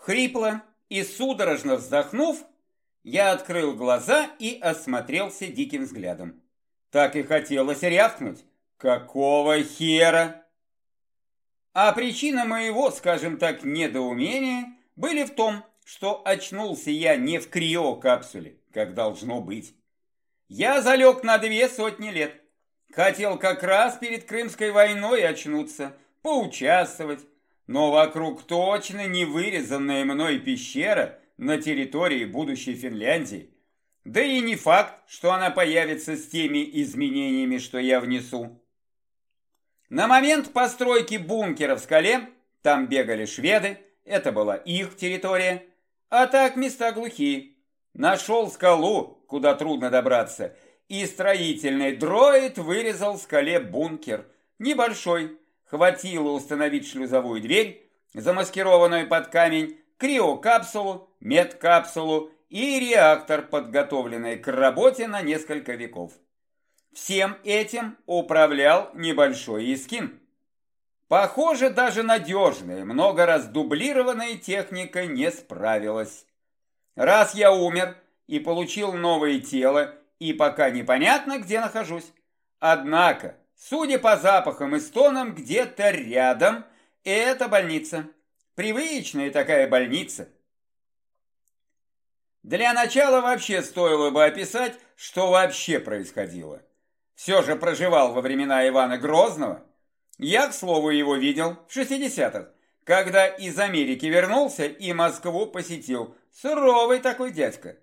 Хрипло и судорожно вздохнув, я открыл глаза и осмотрелся диким взглядом. Так и хотелось рявкнуть. Какого хера? А причина моего, скажем так, недоумения были в том, что очнулся я не в криокапсуле, как должно быть. Я залег на две сотни лет. Хотел как раз перед Крымской войной очнуться, поучаствовать, но вокруг точно не вырезанная мной пещера на территории будущей Финляндии. Да и не факт, что она появится с теми изменениями, что я внесу. На момент постройки бункера в скале там бегали шведы, это была их территория, а так места глухие. Нашел скалу, куда трудно добраться, и строительный дроид вырезал в скале бункер. Небольшой, хватило установить шлюзовую дверь, замаскированную под камень, криокапсулу, медкапсулу и реактор, подготовленный к работе на несколько веков. Всем этим управлял небольшой Искин. Похоже, даже надежная, много раз дублированная техника не справилась. Раз я умер и получил новое тело, и пока непонятно, где нахожусь. Однако, судя по запахам и стонам, где-то рядом это больница. Привычная такая больница. Для начала вообще стоило бы описать, что вообще происходило. Все же проживал во времена Ивана Грозного. Я, к слову, его видел в 60-х, когда из Америки вернулся и Москву посетил. Суровый такой дядька.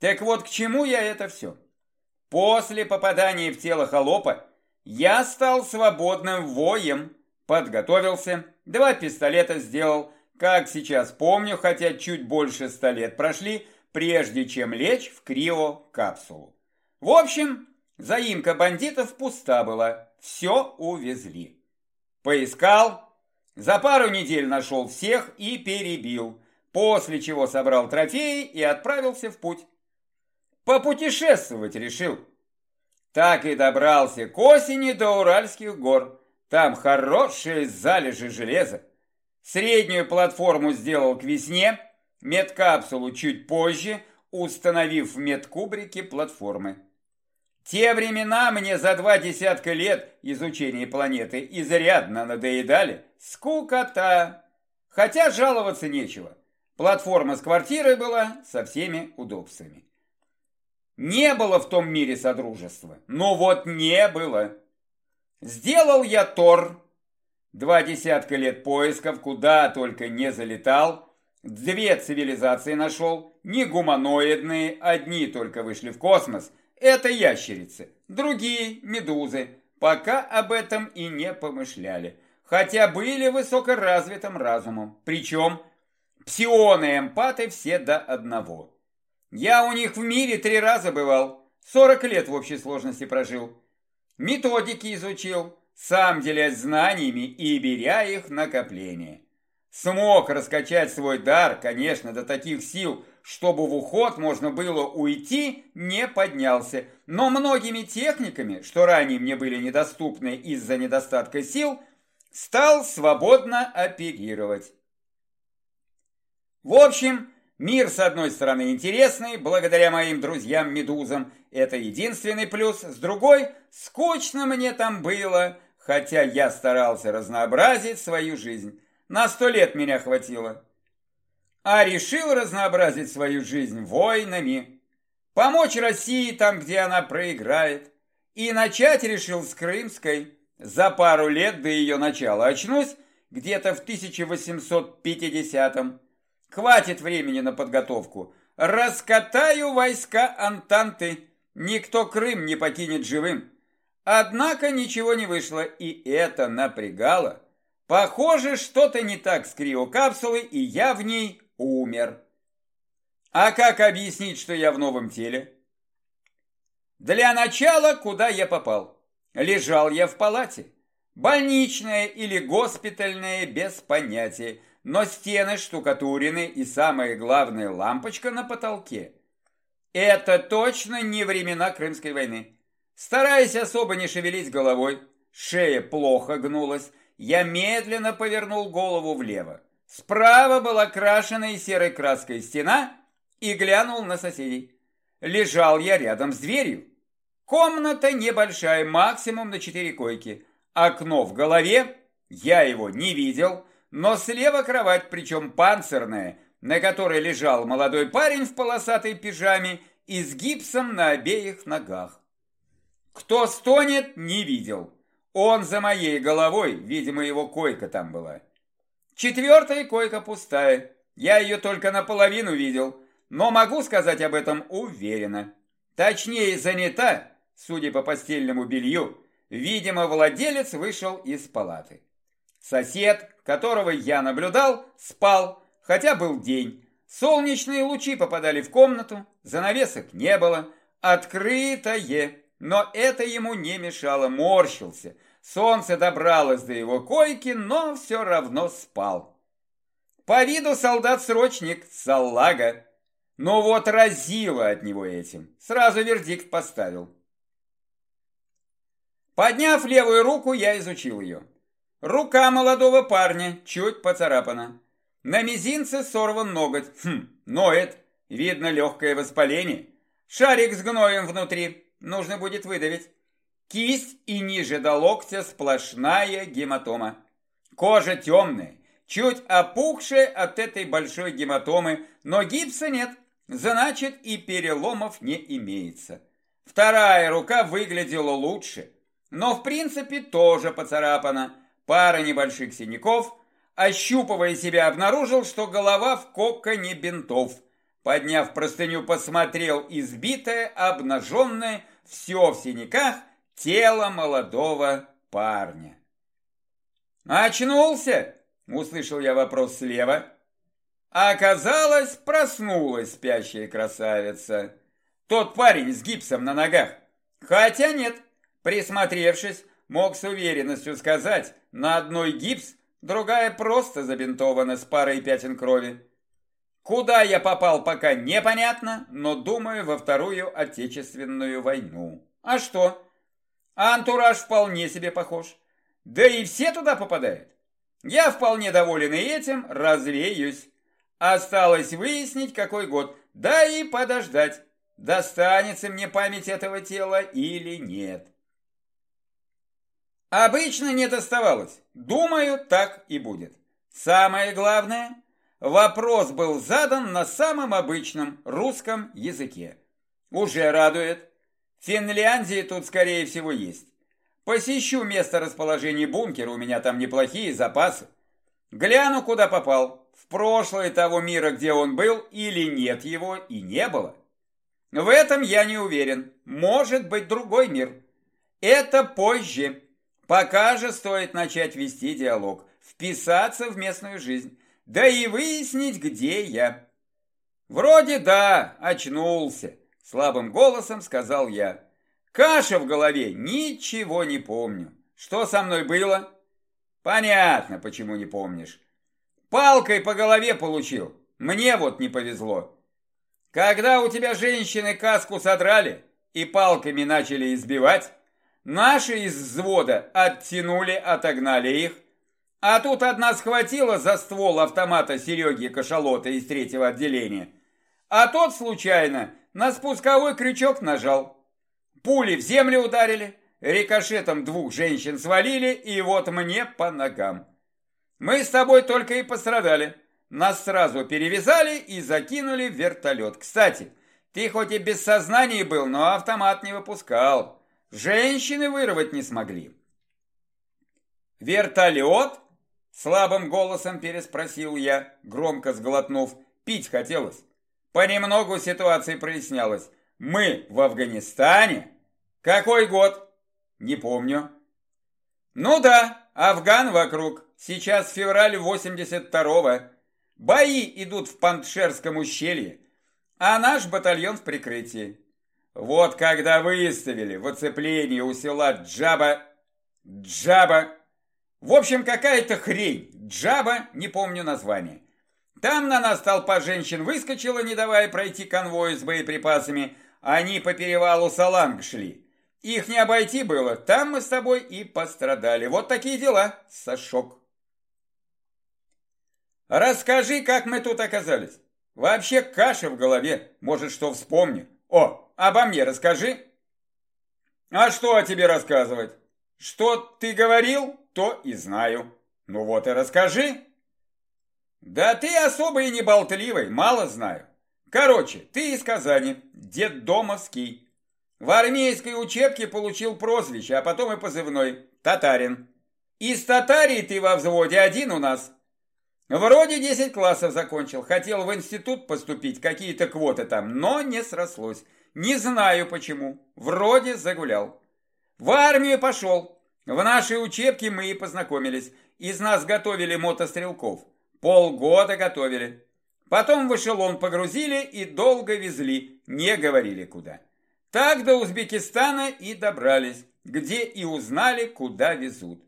Так вот, к чему я это все? После попадания в тело холопа я стал свободным воем, подготовился, два пистолета сделал, как сейчас помню, хотя чуть больше ста лет прошли, прежде чем лечь в крио-капсулу. В общем, заимка бандитов пуста была, все увезли. Поискал, за пару недель нашел всех и перебил, после чего собрал трофеи и отправился в путь. Попутешествовать решил. Так и добрался к осени до Уральских гор. Там хорошие залежи железа. Среднюю платформу сделал к весне, медкапсулу чуть позже, установив в медкубрике платформы. Те времена мне за два десятка лет изучения планеты изрядно надоедали. Скукота. Хотя жаловаться нечего. Платформа с квартирой была со всеми удобствами. Не было в том мире содружества. Ну вот не было. Сделал я Тор. Два десятка лет поисков, куда только не залетал. Две цивилизации нашел. Не гуманоидные, одни только вышли в космос. Это ящерицы, другие медузы. Пока об этом и не помышляли. Хотя были высокоразвитым разумом. Причем псионы и эмпаты все до одного. Я у них в мире три раза бывал, 40 лет в общей сложности прожил. Методики изучил, сам делясь знаниями и беря их накопление. Смог раскачать свой дар, конечно, до таких сил, чтобы в уход можно было уйти, не поднялся. Но многими техниками, что ранее мне были недоступны из-за недостатка сил, стал свободно оперировать. В общем, Мир, с одной стороны, интересный, благодаря моим друзьям-медузам, это единственный плюс, с другой, скучно мне там было, хотя я старался разнообразить свою жизнь. На сто лет меня хватило. А решил разнообразить свою жизнь войнами, помочь России там, где она проиграет, и начать решил с Крымской. За пару лет до ее начала очнусь где-то в 1850-м. Хватит времени на подготовку. Раскатаю войска Антанты. Никто Крым не покинет живым. Однако ничего не вышло, и это напрягало. Похоже, что-то не так с криокапсулой, и я в ней умер. А как объяснить, что я в новом теле? Для начала, куда я попал? Лежал я в палате. Больничная или госпитальная, без понятия но стены штукатурены и самое главное лампочка на потолке. Это точно не времена Крымской войны. Стараясь особо не шевелить головой, шея плохо гнулась, я медленно повернул голову влево. Справа была крашеная серой краской стена и глянул на соседей. Лежал я рядом с дверью. Комната небольшая, максимум на четыре койки. Окно в голове, я его не видел, но слева кровать, причем панцирная, на которой лежал молодой парень в полосатой пижаме и с гипсом на обеих ногах. Кто стонет, не видел. Он за моей головой, видимо, его койка там была. Четвертая койка пустая. Я ее только наполовину видел, но могу сказать об этом уверенно. Точнее, занята, судя по постельному белью, видимо, владелец вышел из палаты. Сосед, которого я наблюдал, спал, хотя был день. Солнечные лучи попадали в комнату, занавесок не было, открытое, но это ему не мешало, морщился. Солнце добралось до его койки, но все равно спал. По виду солдат-срочник, салага. Но вот разило от него этим. Сразу вердикт поставил. Подняв левую руку, я изучил ее. Рука молодого парня чуть поцарапана. На мизинце сорван ноготь. Хм, ноет. Видно легкое воспаление. Шарик с гноем внутри. Нужно будет выдавить. Кисть и ниже до локтя сплошная гематома. Кожа темная, чуть опухшая от этой большой гематомы, но гипса нет, значит и переломов не имеется. Вторая рука выглядела лучше, но в принципе тоже поцарапана. Пара небольших синяков. Ощупывая себя, обнаружил, что голова в коконе бинтов. Подняв простыню, посмотрел избитое, обнаженное, все в синяках, тело молодого парня. «Очнулся?» – услышал я вопрос слева. Оказалось, проснулась спящая красавица. Тот парень с гипсом на ногах. Хотя нет, присмотревшись, мог с уверенностью сказать, на одной гипс, другая просто забинтована с парой пятен крови. Куда я попал, пока непонятно, но думаю во Вторую Отечественную войну. А что? антураж вполне себе похож. Да и все туда попадают. Я вполне доволен и этим, развеюсь. Осталось выяснить, какой год, да и подождать, достанется мне память этого тела или нет. Обычно не доставалось. Думаю, так и будет. Самое главное, вопрос был задан на самом обычном русском языке. Уже радует. Финляндии тут, скорее всего, есть. Посещу место расположения бункера, у меня там неплохие запасы. Гляну, куда попал. В прошлое того мира, где он был, или нет его и не было. В этом я не уверен. Может быть другой мир. Это позже. Пока же стоит начать вести диалог, вписаться в местную жизнь, да и выяснить, где я. Вроде да, очнулся, слабым голосом сказал я. Каша в голове, ничего не помню. Что со мной было? Понятно, почему не помнишь. Палкой по голове получил. Мне вот не повезло. Когда у тебя женщины каску содрали и палками начали избивать, Наши из взвода оттянули, отогнали их. А тут одна схватила за ствол автомата Сереги Кашалота из третьего отделения. А тот случайно на спусковой крючок нажал. Пули в землю ударили, рикошетом двух женщин свалили, и вот мне по ногам. Мы с тобой только и пострадали. Нас сразу перевязали и закинули в вертолет. Кстати, ты хоть и без сознания был, но автомат не выпускал. Женщины вырвать не смогли. «Вертолет?» – слабым голосом переспросил я, громко сглотнув. Пить хотелось. Понемногу ситуация прояснялась. «Мы в Афганистане?» «Какой год?» «Не помню». «Ну да, Афган вокруг. Сейчас февраль 82-го. Бои идут в Пантшерском ущелье, а наш батальон в прикрытии. Вот когда выставили в оцеплении у села Джаба... Джаба... В общем, какая-то хрень. Джаба, не помню название. Там на нас толпа женщин выскочила, не давая пройти конвою с боеприпасами. Они по перевалу Саланг шли. Их не обойти было, там мы с тобой и пострадали. Вот такие дела, Сашок. Расскажи, как мы тут оказались. Вообще каша в голове, может, что вспомню. О, обо мне расскажи. А что о тебе рассказывать? Что ты говорил, то и знаю. Ну вот и расскажи. Да ты особо и не болтливый, мало знаю. Короче, ты из Казани, дед Домовский. В армейской учебке получил прозвище, а потом и позывной «Татарин». Из Татарии ты во взводе один у нас. Вроде 10 классов закончил, хотел в институт поступить, какие-то квоты там, но не срослось. Не знаю почему, вроде загулял. В армию пошел. В нашей учебке мы и познакомились. Из нас готовили мотострелков. Полгода готовили. Потом в эшелон погрузили и долго везли, не говорили куда. Так до Узбекистана и добрались, где и узнали, куда везут.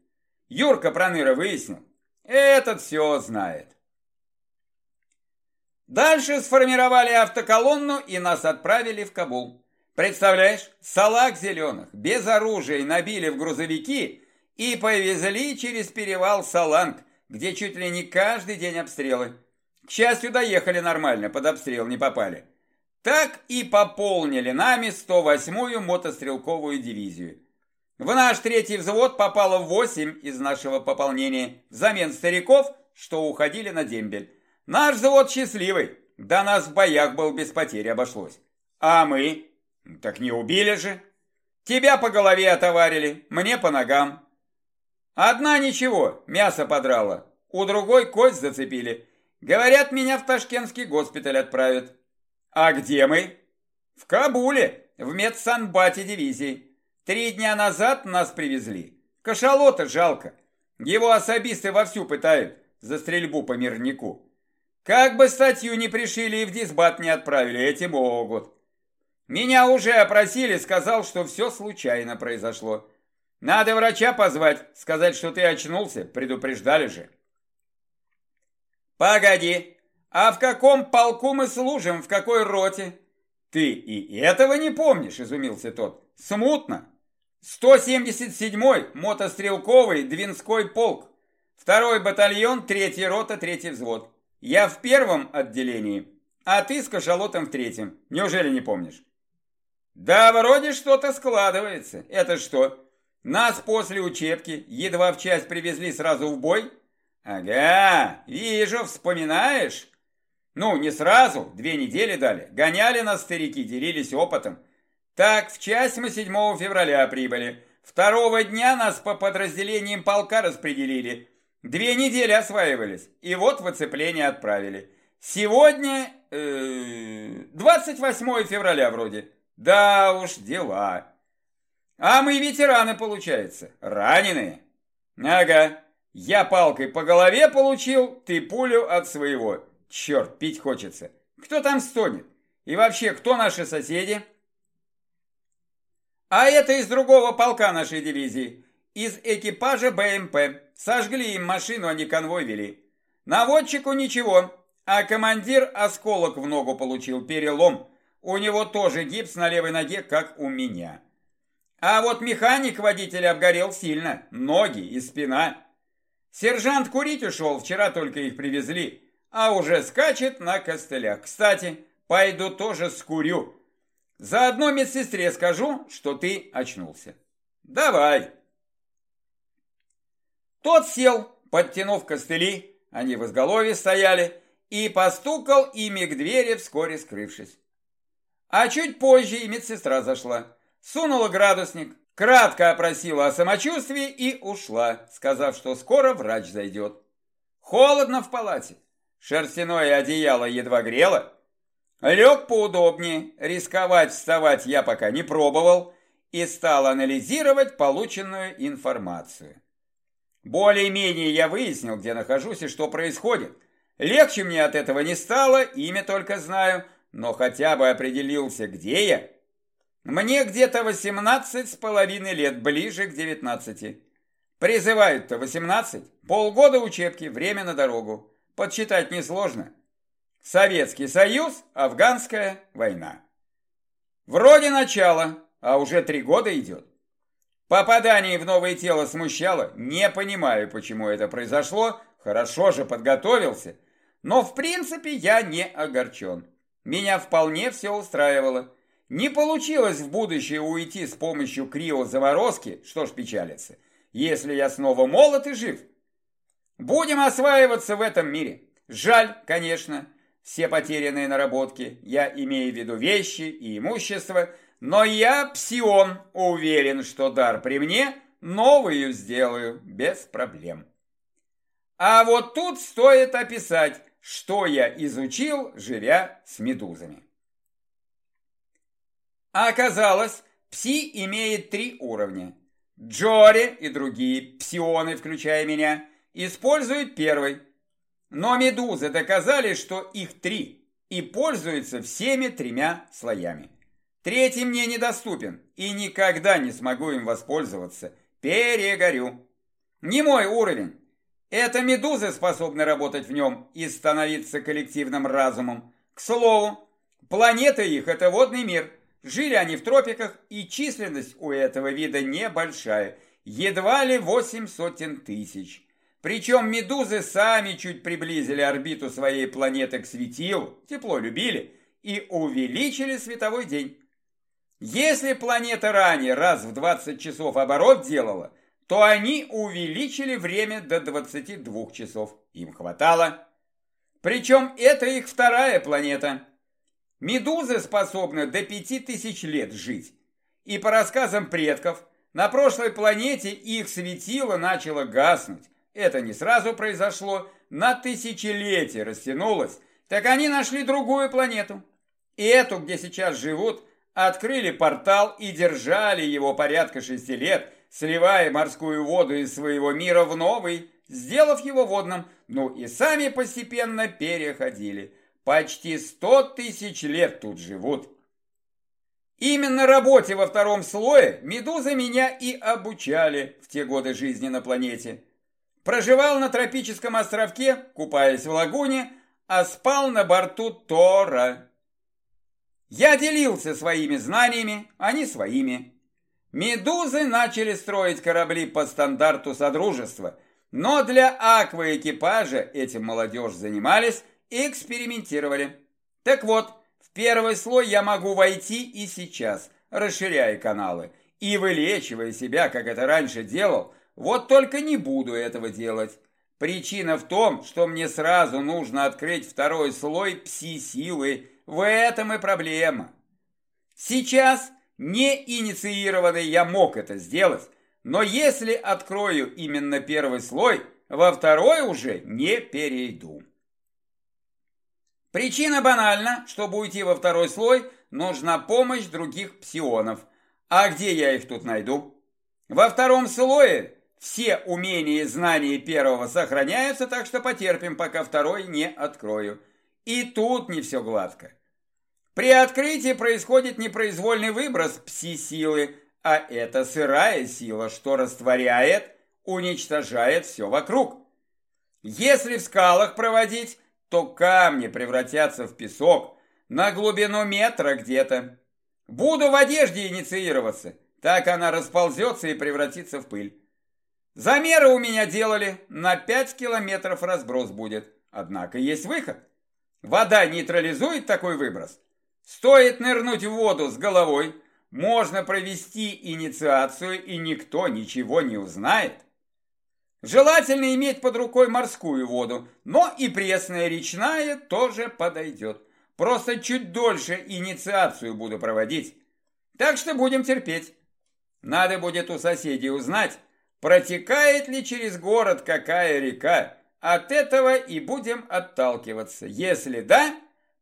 Юрка Проныра выяснил. Этот все знает. Дальше сформировали автоколонну и нас отправили в Кабул. Представляешь, салак зеленых, без оружия набили в грузовики и повезли через перевал Саланг, где чуть ли не каждый день обстрелы. К счастью, доехали нормально, под обстрел не попали. Так и пополнили нами 108-ю мотострелковую дивизию. В наш третий взвод попало 8 из нашего пополнения, взамен стариков, что уходили на дембель. Наш взвод счастливый, до нас в боях был без потери обошлось. А мы? Так не убили же. Тебя по голове отоварили, мне по ногам. Одна ничего, мясо подрала, у другой кость зацепили. Говорят, меня в ташкентский госпиталь отправят. А где мы? В Кабуле, в медсанбате дивизии. Три дня назад нас привезли. Кашалота жалко. Его особисты вовсю пытают за стрельбу по мирнику. Как бы статью не пришили и в дисбат не отправили, эти могут. Меня уже опросили, сказал, что все случайно произошло. Надо врача позвать, сказать, что ты очнулся, предупреждали же. Погоди, а в каком полку мы служим, в какой роте? Ты и этого не помнишь, изумился тот. Смутно. 177-й мотострелковый Двинской полк. Второй батальон, третья рота, третий взвод. Я в первом отделении, а ты с кашалотом в третьем. Неужели не помнишь? Да, вроде что-то складывается. Это что, нас после учебки едва в часть привезли сразу в бой? Ага, вижу, вспоминаешь? Ну, не сразу, две недели дали. Гоняли нас старики, делились опытом. Так, в часть мы 7 февраля прибыли. Второго дня нас по подразделениям полка распределили. Две недели осваивались. И вот в оцепление отправили. Сегодня э, 28 февраля вроде. Да уж, дела. А мы ветераны, получается. Раненые. Ага. Я палкой по голове получил, ты пулю от своего. Черт, пить хочется. Кто там стонет? И вообще, кто наши соседи? А это из другого полка нашей дивизии. Из экипажа БМП. Сожгли им машину, они конвой вели. Наводчику ничего, а командир осколок в ногу получил, перелом. У него тоже гипс на левой ноге, как у меня. А вот механик водителя обгорел сильно, ноги и спина. Сержант курить ушел, вчера только их привезли, а уже скачет на костылях. Кстати, пойду тоже скурю, Заодно медсестре скажу, что ты очнулся. Давай. Тот сел, подтянув костыли, они в изголовье стояли, и постукал ими к двери, вскоре скрывшись. А чуть позже и медсестра зашла, сунула градусник, кратко опросила о самочувствии и ушла, сказав, что скоро врач зайдет. Холодно в палате, шерстяное одеяло едва грело, Лег поудобнее, рисковать вставать я пока не пробовал и стал анализировать полученную информацию. Более-менее я выяснил, где нахожусь и что происходит. Легче мне от этого не стало, имя только знаю, но хотя бы определился, где я. Мне где-то 18 с половиной лет, ближе к 19. Призывают-то 18, полгода учебки, время на дорогу. Подсчитать несложно. Советский Союз, Афганская война. Вроде начало, а уже три года идет. Попадание в новое тело смущало, не понимаю, почему это произошло, хорошо же подготовился. Но в принципе я не огорчен. Меня вполне все устраивало. Не получилось в будущее уйти с помощью криозаморозки, что ж печалится, если я снова молод и жив. Будем осваиваться в этом мире. Жаль, конечно, все потерянные наработки, я имею в виду вещи и имущество, но я, псион, уверен, что дар при мне, новую сделаю без проблем. А вот тут стоит описать, что я изучил, живя с медузами. А оказалось, пси имеет три уровня. Джори и другие псионы, включая меня, используют первый. Но медузы доказали, что их три, и пользуются всеми тремя слоями. Третий мне недоступен, и никогда не смогу им воспользоваться. Перегорю. Не мой уровень. Это медузы способны работать в нем и становиться коллективным разумом. К слову, планета их – это водный мир. Жили они в тропиках, и численность у этого вида небольшая, едва ли восемь сотен тысяч. Причем медузы сами чуть приблизили орбиту своей планеты к светилу, тепло любили, и увеличили световой день. Если планета ранее раз в 20 часов оборот делала, то они увеличили время до 22 часов. Им хватало. Причем это их вторая планета. Медузы способны до 5000 лет жить. И по рассказам предков, на прошлой планете их светило начало гаснуть. Это не сразу произошло, на тысячелетия растянулось. Так они нашли другую планету. И эту, где сейчас живут, открыли портал и держали его порядка шести лет – сливая морскую воду из своего мира в новый, сделав его водным, ну и сами постепенно переходили. Почти сто тысяч лет тут живут. Именно работе во втором слое медузы меня и обучали в те годы жизни на планете. Проживал на тропическом островке, купаясь в лагуне, а спал на борту Тора. Я делился своими знаниями, они своими. Медузы начали строить корабли по стандарту Содружества, но для акваэкипажа этим молодежь занимались и экспериментировали. Так вот, в первый слой я могу войти и сейчас, расширяя каналы, и вылечивая себя, как это раньше делал, вот только не буду этого делать. Причина в том, что мне сразу нужно открыть второй слой пси-силы, в этом и проблема. Сейчас не инициированный я мог это сделать, но если открою именно первый слой, во второй уже не перейду. Причина банальна, чтобы уйти во второй слой, нужна помощь других псионов. А где я их тут найду? Во втором слое все умения и знания первого сохраняются, так что потерпим, пока второй не открою. И тут не все гладко. При открытии происходит непроизвольный выброс пси-силы, а это сырая сила, что растворяет, уничтожает все вокруг. Если в скалах проводить, то камни превратятся в песок на глубину метра где-то. Буду в одежде инициироваться, так она расползется и превратится в пыль. Замеры у меня делали, на 5 километров разброс будет, однако есть выход. Вода нейтрализует такой выброс – Стоит нырнуть в воду с головой, можно провести инициацию, и никто ничего не узнает. Желательно иметь под рукой морскую воду, но и пресная речная тоже подойдет. Просто чуть дольше инициацию буду проводить. Так что будем терпеть. Надо будет у соседей узнать, протекает ли через город какая река. От этого и будем отталкиваться. Если да,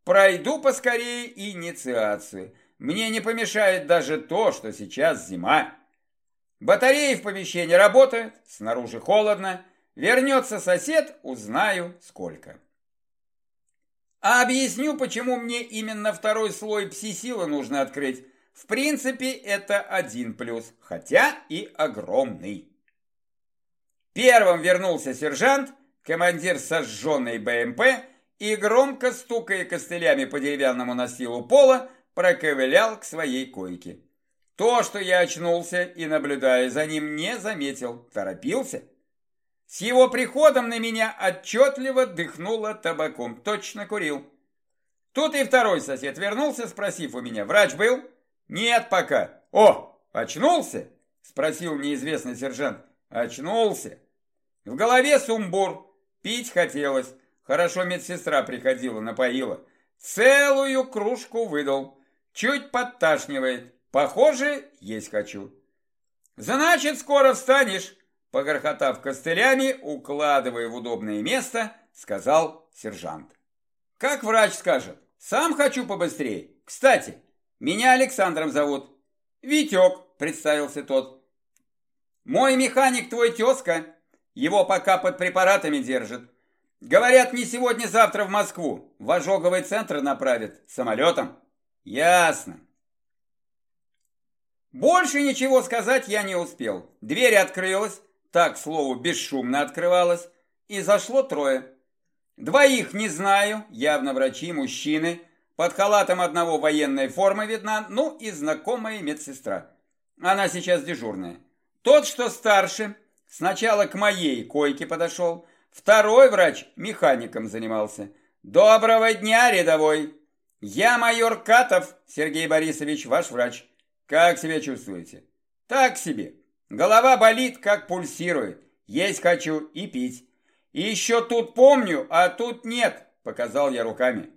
Пройду поскорее инициацию. Мне не помешает даже то, что сейчас зима. Батареи в помещении работают, снаружи холодно. Вернется сосед, узнаю сколько. А объясню, почему мне именно второй слой пси-силы нужно открыть. В принципе, это один плюс, хотя и огромный. Первым вернулся сержант, командир сожженной БМП, и, громко стукая костылями по деревянному настилу пола, проковылял к своей койке. То, что я очнулся и, наблюдая за ним, не заметил, торопился. С его приходом на меня отчетливо дыхнуло табаком. Точно курил. Тут и второй сосед вернулся, спросив у меня, врач был? Нет пока. О, очнулся? Спросил неизвестный сержант. Очнулся. В голове сумбур. Пить хотелось. Хорошо медсестра приходила, напоила. Целую кружку выдал. Чуть подташнивает. Похоже, есть хочу. Значит, скоро встанешь. Погорхотав костылями, укладывая в удобное место, сказал сержант. Как врач скажет. Сам хочу побыстрее. Кстати, меня Александром зовут. Витек, представился тот. Мой механик твой тезка. Его пока под препаратами держит. Говорят, не сегодня-завтра в Москву. В ожоговый центр направят. Самолетом. Ясно. Больше ничего сказать я не успел. Дверь открылась, так, к слову, бесшумно открывалась, и зашло трое. Двоих не знаю, явно врачи, мужчины. Под халатом одного военная форма видна, ну и знакомая медсестра. Она сейчас дежурная. Тот, что старше, сначала к моей койке подошел, второй врач механиком занимался. Доброго дня, рядовой. Я майор Катов, Сергей Борисович, ваш врач. Как себя чувствуете? Так себе. Голова болит, как пульсирует. Есть хочу и пить. И еще тут помню, а тут нет, показал я руками.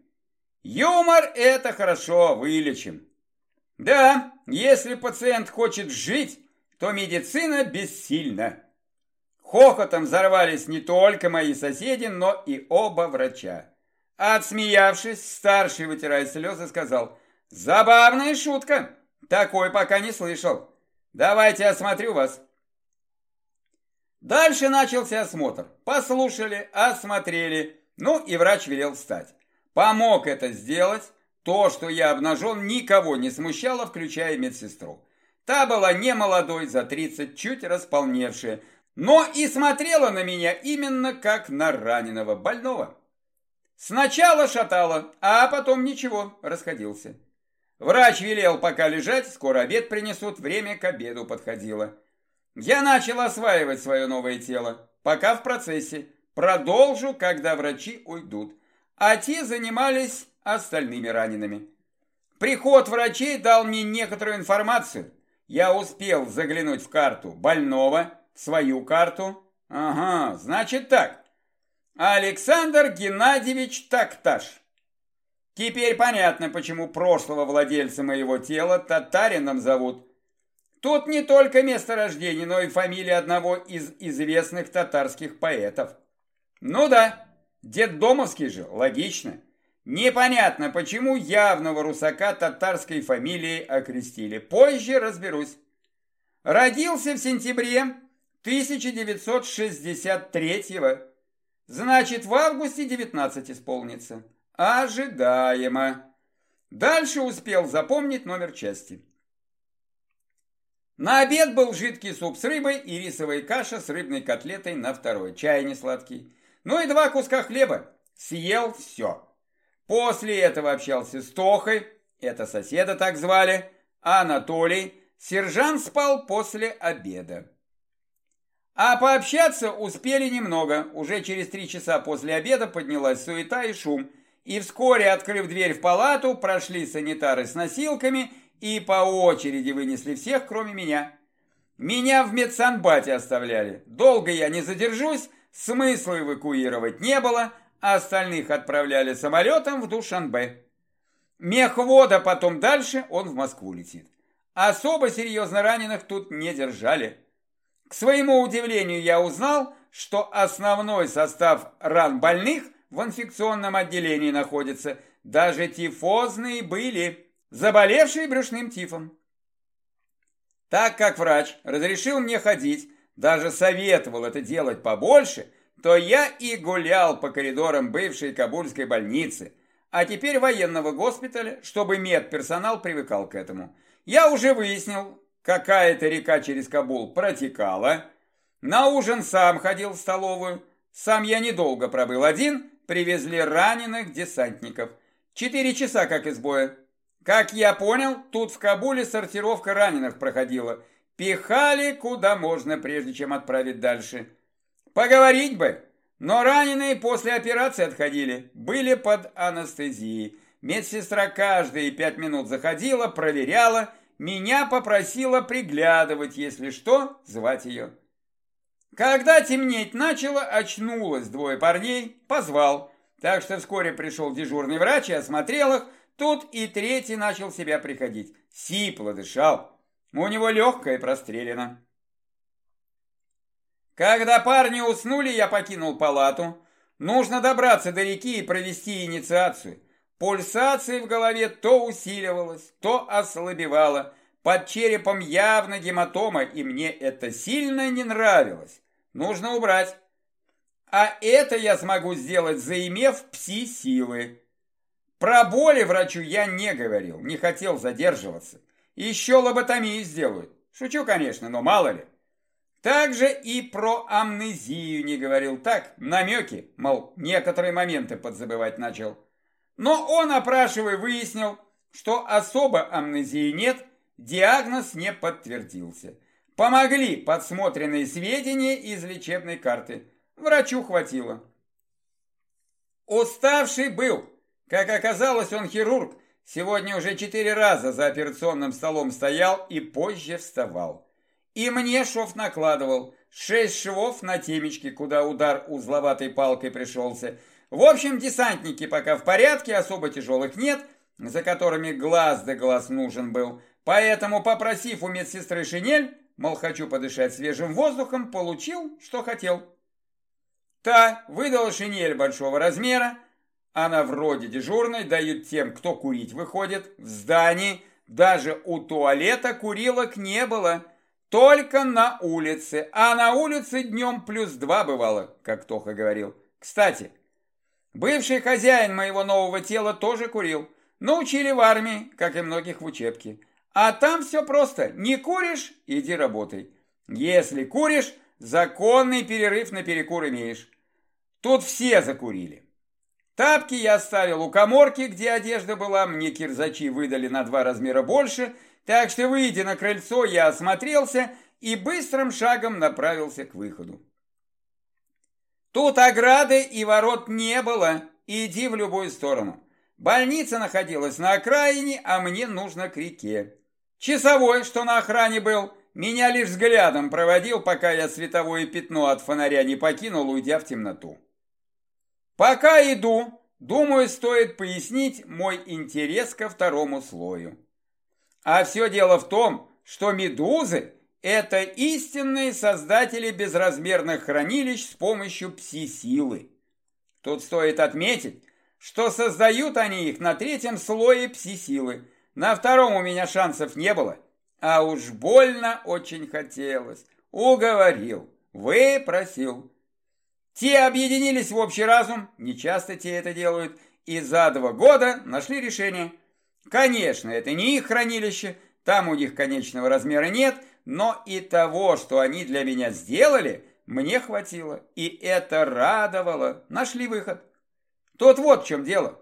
Юмор – это хорошо, вылечим. Да, если пациент хочет жить, то медицина бессильна. Хохотом взорвались не только мои соседи, но и оба врача. Отсмеявшись, старший, вытирая слезы, сказал, «Забавная шутка, такой пока не слышал. Давайте осмотрю вас». Дальше начался осмотр. Послушали, осмотрели. Ну и врач велел встать. Помог это сделать. То, что я обнажен, никого не смущало, включая медсестру. Та была не молодой, за 30, чуть располневшая, но и смотрела на меня именно как на раненого больного. Сначала шатало, а потом ничего, расходился. Врач велел пока лежать, скоро обед принесут, время к обеду подходило. Я начал осваивать свое новое тело, пока в процессе. Продолжу, когда врачи уйдут. А те занимались остальными ранеными. Приход врачей дал мне некоторую информацию. Я успел заглянуть в карту больного, свою карту. Ага, значит так. Александр Геннадьевич Такташ. Теперь понятно, почему прошлого владельца моего тела татарином зовут. Тут не только место рождения, но и фамилия одного из известных татарских поэтов. Ну да, дед Домовский же, логично. Непонятно, почему явного русака татарской фамилией окрестили. Позже разберусь. Родился в сентябре 1963-го. Значит, в августе 19 исполнится. Ожидаемо. Дальше успел запомнить номер части. На обед был жидкий суп с рыбой и рисовая каша с рыбной котлетой на второй. Чай не сладкий. Ну и два куска хлеба. Съел все. После этого общался с Тохой, это соседа так звали, Анатолий. Сержант спал после обеда. А пообщаться успели немного. Уже через три часа после обеда поднялась суета и шум. И вскоре, открыв дверь в палату, прошли санитары с носилками и по очереди вынесли всех, кроме меня. Меня в медсанбате оставляли. Долго я не задержусь, смысла эвакуировать не было, а остальных отправляли самолетом в Душанбе. Мехвода потом дальше, он в Москву летит. Особо серьезно раненых тут не держали. К своему удивлению я узнал, что основной состав ран больных в инфекционном отделении находится. Даже тифозные были заболевший брюшным тифом. Так как врач разрешил мне ходить, даже советовал это делать побольше, то я и гулял по коридорам бывшей Кабульской больницы, а теперь военного госпиталя, чтобы медперсонал привыкал к этому. Я уже выяснил, какая-то река через Кабул протекала. На ужин сам ходил в столовую. Сам я недолго пробыл один, привезли раненых десантников. Четыре часа как из боя. Как я понял, тут в Кабуле сортировка раненых проходила. Пихали куда можно, прежде чем отправить дальше. Поговорить бы, но раненые после операции отходили, были под анестезией. Медсестра каждые пять минут заходила, проверяла, меня попросила приглядывать, если что, звать ее. Когда темнеть начало, очнулось двое парней, позвал. Так что вскоре пришел дежурный врач и осмотрел их. Тут и третий начал себя приходить. Сипло дышал. У него легкое прострелено. Когда парни уснули, я покинул палату. Нужно добраться до реки и провести инициацию. Пульсация в голове то усиливалась, то ослабевала. Под черепом явно гематома, и мне это сильно не нравилось. Нужно убрать. А это я смогу сделать, заимев пси-силы. Про боли врачу я не говорил, не хотел задерживаться. Еще лоботомию сделают. Шучу, конечно, но мало ли. Также и про амнезию не говорил. Так, намеки, мол, некоторые моменты подзабывать начал. Но он, опрашивая, выяснил, что особо амнезии нет, диагноз не подтвердился. Помогли подсмотренные сведения из лечебной карты. Врачу хватило. Уставший был. Как оказалось, он хирург. Сегодня уже четыре раза за операционным столом стоял и позже вставал. И мне шов накладывал. Шесть швов на темечке, куда удар узловатой палкой пришелся. В общем, десантники пока в порядке, особо тяжелых нет, за которыми глаз да глаз нужен был. Поэтому, попросив у медсестры шинель, мол, хочу подышать свежим воздухом, получил, что хотел. Та выдала шинель большого размера, она вроде дежурной, дают тем, кто курить выходит. В здании даже у туалета курилок не было, только на улице. А на улице днем плюс два бывало, как Тоха говорил. Кстати, бывший хозяин моего нового тела тоже курил. Научили в армии, как и многих в учебке. А там все просто. Не куришь – иди работай. Если куришь, законный перерыв на перекур имеешь. Тут все закурили. Тапки я оставил у коморки, где одежда была, мне кирзачи выдали на два размера больше, так что, выйдя на крыльцо, я осмотрелся и быстрым шагом направился к выходу. Тут ограды и ворот не было, иди в любую сторону. Больница находилась на окраине, а мне нужно к реке. Часовой, что на охране был, меня лишь взглядом проводил, пока я световое пятно от фонаря не покинул, уйдя в темноту. Пока иду, думаю, стоит пояснить мой интерес ко второму слою. А все дело в том, что медузы – это истинные создатели безразмерных хранилищ с помощью пси-силы. Тут стоит отметить, что создают они их на третьем слое пси-силы. На втором у меня шансов не было, а уж больно очень хотелось. Уговорил, выпросил. Те объединились в общий разум, нечасто те это делают, и за два года нашли решение. Конечно, это не их хранилище, там у них конечного размера нет, но и того, что они для меня сделали, мне хватило, и это радовало. Нашли выход. Тут вот в чем дело.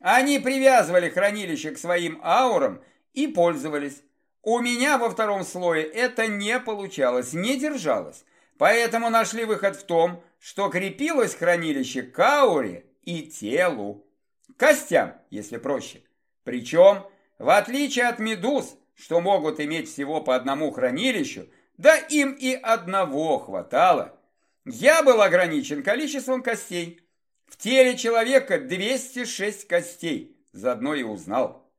Они привязывали хранилище к своим аурам и пользовались. У меня во втором слое это не получалось, не держалось. Поэтому нашли выход в том, что крепилось хранилище к ауре и телу. Костям, если проще. Причем, в отличие от медуз, что могут иметь всего по одному хранилищу, да им и одного хватало, я был ограничен количеством костей. В теле человека 206 костей, заодно и узнал.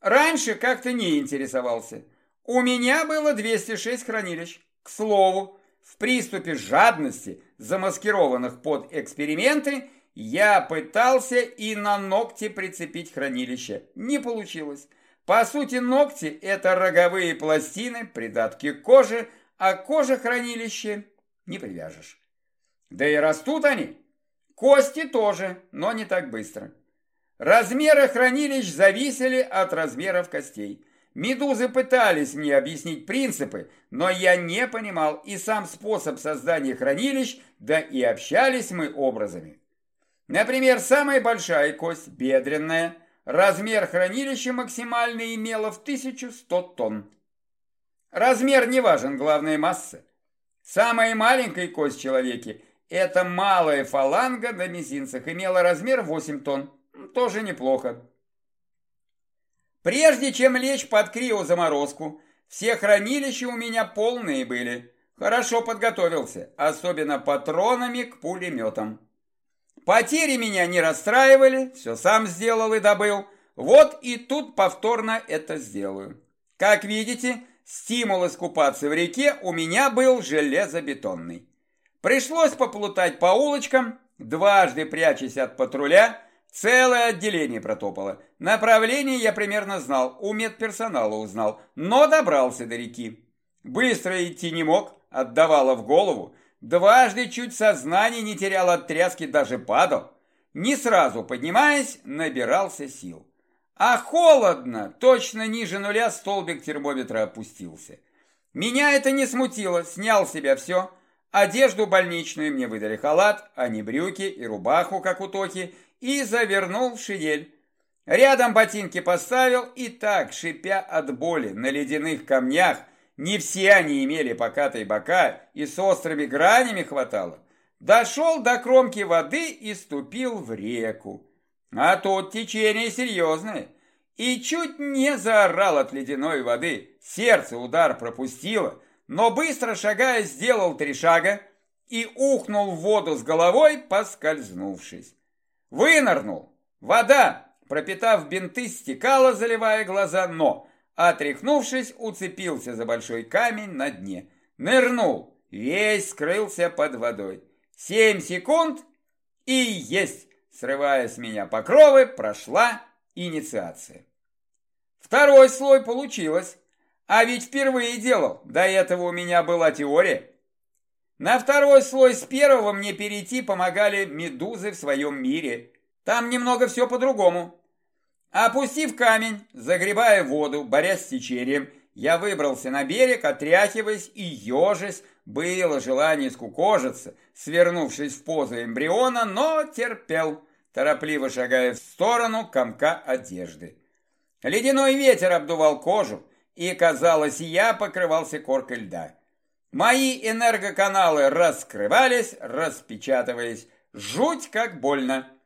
Раньше как-то не интересовался. У меня было 206 хранилищ. К слову, в приступе жадности, замаскированных под эксперименты, я пытался и на ногти прицепить хранилище. Не получилось. По сути, ногти – это роговые пластины, придатки кожи, а кожа хранилище не привяжешь. Да и растут они. Кости тоже, но не так быстро. Размеры хранилищ зависели от размеров костей. Медузы пытались мне объяснить принципы, но я не понимал и сам способ создания хранилищ, да и общались мы образами. Например, самая большая кость, бедренная, размер хранилища максимально имела в 1100 тонн. Размер не важен, главная масса. Самая маленькая кость человеке – это малая фаланга на мизинцах, имела размер 8 тонн. Тоже неплохо. Прежде чем лечь под криозаморозку, все хранилища у меня полные были. Хорошо подготовился, особенно патронами к пулеметам. Потери меня не расстраивали, все сам сделал и добыл. Вот и тут повторно это сделаю. Как видите, стимул искупаться в реке у меня был железобетонный. Пришлось поплутать по улочкам, дважды прячась от патруля, Целое отделение протопало. Направление я примерно знал, у медперсонала узнал, но добрался до реки. Быстро идти не мог, отдавало в голову. Дважды чуть сознание не терял от тряски, даже падал. Не сразу поднимаясь, набирался сил. А холодно, точно ниже нуля столбик термометра опустился. Меня это не смутило, снял с себя все. Одежду больничную мне выдали халат, а не брюки и рубаху, как у Тохи, и завернул в шинель. Рядом ботинки поставил и так, шипя от боли на ледяных камнях, не все они имели покатые бока и с острыми гранями хватало, дошел до кромки воды и ступил в реку. А тут течение серьезное. И чуть не заорал от ледяной воды. Сердце удар пропустило, но быстро шагая сделал три шага и ухнул в воду с головой, поскользнувшись. Вынырнул. Вода, пропитав бинты, стекала, заливая глаза, но, отряхнувшись, уцепился за большой камень на дне. Нырнул, весь скрылся под водой. Семь секунд и есть, срывая с меня покровы, прошла инициация. Второй слой получилось, а ведь впервые делал, до этого у меня была теория. На второй слой с первого мне перейти помогали медузы в своем мире. Там немного все по-другому. Опустив камень, загребая воду, борясь с течением, я выбрался на берег, отряхиваясь и ежась. Было желание скукожиться, свернувшись в позу эмбриона, но терпел, торопливо шагая в сторону комка одежды. Ледяной ветер обдувал кожу, и, казалось, я покрывался коркой льда. Мои энергоканалы раскрывались, распечатываясь. Жуть как больно.